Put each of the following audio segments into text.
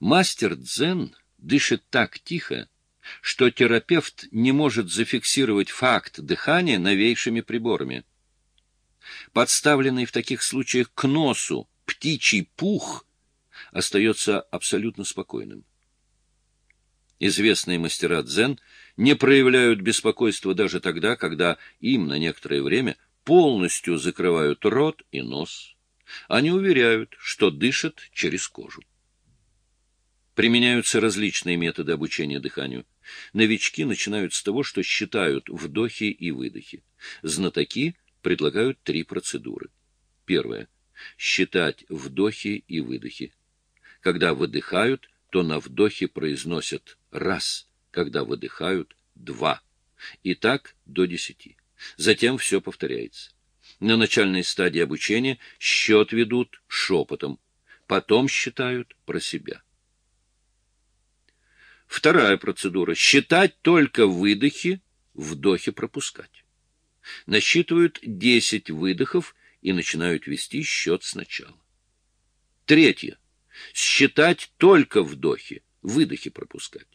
Мастер дзен дышит так тихо, что терапевт не может зафиксировать факт дыхания новейшими приборами. Подставленный в таких случаях к носу птичий пух остается абсолютно спокойным. Известные мастера дзен не проявляют беспокойства даже тогда, когда им на некоторое время полностью закрывают рот и нос. Они уверяют, что дышат через кожу. Применяются различные методы обучения дыханию. Новички начинают с того, что считают вдохи и выдохи. Знатоки предлагают три процедуры. Первое. Считать вдохи и выдохи. Когда выдыхают, то на вдохе произносят «раз», когда выдыхают «два». И так до десяти. Затем все повторяется. На начальной стадии обучения счет ведут шепотом, потом считают про себя. Вторая процедура — считать только выдохи, вдохи пропускать. Насчитывают 10 выдохов и начинают вести счет сначала. Третье — считать только вдохи, выдохи пропускать.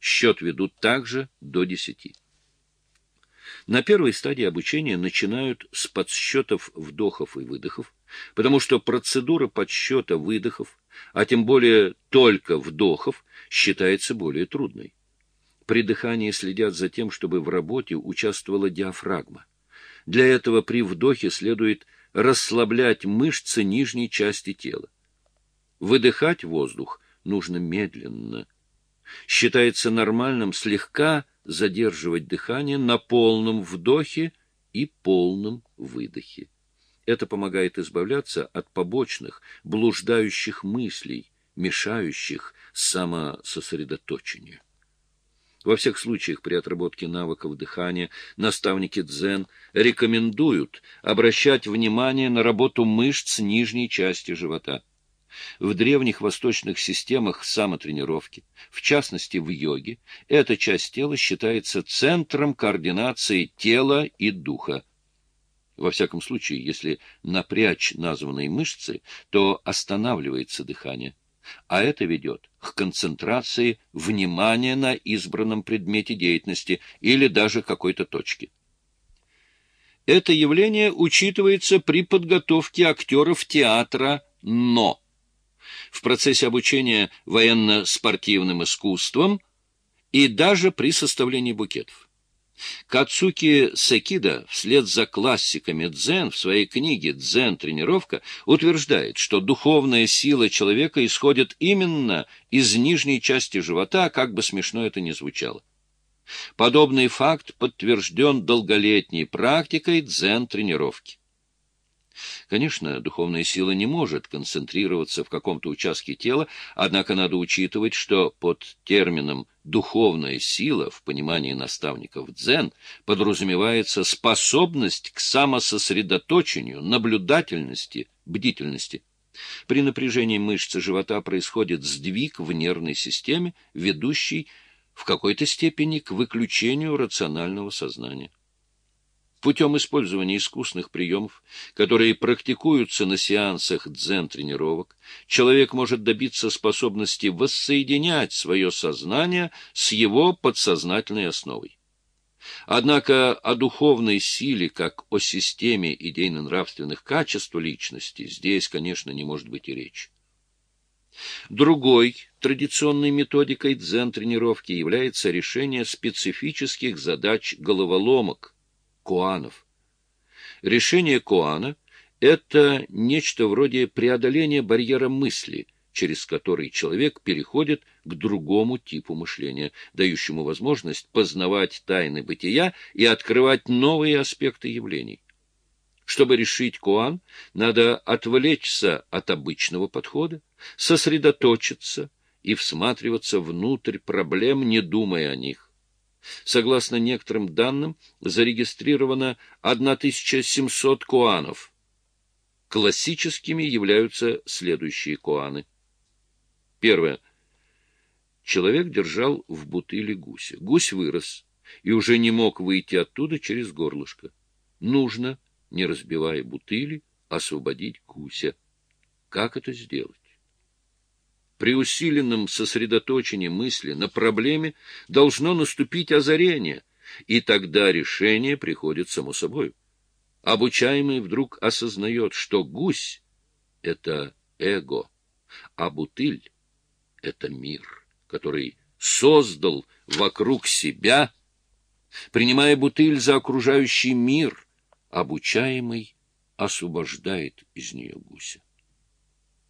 Счет ведут также до 10. На первой стадии обучения начинают с подсчетов вдохов и выдохов, потому что процедура подсчета выдохов, а тем более только вдохов, считается более трудной. При дыхании следят за тем, чтобы в работе участвовала диафрагма. Для этого при вдохе следует расслаблять мышцы нижней части тела. Выдыхать воздух нужно медленно. Считается нормальным слегка задерживать дыхание на полном вдохе и полном выдохе. Это помогает избавляться от побочных, блуждающих мыслей, мешающих самососредоточению. Во всех случаях при отработке навыков дыхания наставники дзен рекомендуют обращать внимание на работу мышц нижней части живота. В древних восточных системах самотренировки, в частности в йоге, эта часть тела считается центром координации тела и духа. Во всяком случае, если напрячь названные мышцы, то останавливается дыхание, а это ведет к концентрации внимания на избранном предмете деятельности или даже какой-то точке. Это явление учитывается при подготовке актеров театра «Но» в процессе обучения военно-спортивным искусствам и даже при составлении букетов. Кацуки Секида вслед за классиками дзен в своей книге «Дзен-тренировка» утверждает, что духовная сила человека исходит именно из нижней части живота, как бы смешно это ни звучало. Подобный факт подтвержден долголетней практикой дзен-тренировки. Конечно, духовная сила не может концентрироваться в каком-то участке тела, однако надо учитывать, что под термином «духовная сила» в понимании наставников дзен подразумевается способность к самососредоточению, наблюдательности, бдительности. При напряжении мышцы живота происходит сдвиг в нервной системе, ведущий в какой-то степени к выключению рационального сознания. Путем использования искусных приемов, которые практикуются на сеансах дзен-тренировок, человек может добиться способности воссоединять свое сознание с его подсознательной основой. Однако о духовной силе, как о системе идейно-нравственных качеств личности, здесь, конечно, не может быть и речи. Другой традиционной методикой дзен-тренировки является решение специфических задач головоломок, Коанов. Решение Коана — это нечто вроде преодоления барьера мысли, через который человек переходит к другому типу мышления, дающему возможность познавать тайны бытия и открывать новые аспекты явлений. Чтобы решить Коан, надо отвлечься от обычного подхода, сосредоточиться и всматриваться внутрь проблем, не думая о них. Согласно некоторым данным, зарегистрировано 1700 коанов. Классическими являются следующие коаны. Первое. Человек держал в бутыле гуся. Гусь вырос и уже не мог выйти оттуда через горлышко. Нужно, не разбивая бутыли, освободить гуся. Как это сделать? При усиленном сосредоточении мысли на проблеме должно наступить озарение, и тогда решение приходит само собой. Обучаемый вдруг осознает, что гусь — это эго, а бутыль — это мир, который создал вокруг себя, принимая бутыль за окружающий мир, обучаемый освобождает из нее гуся.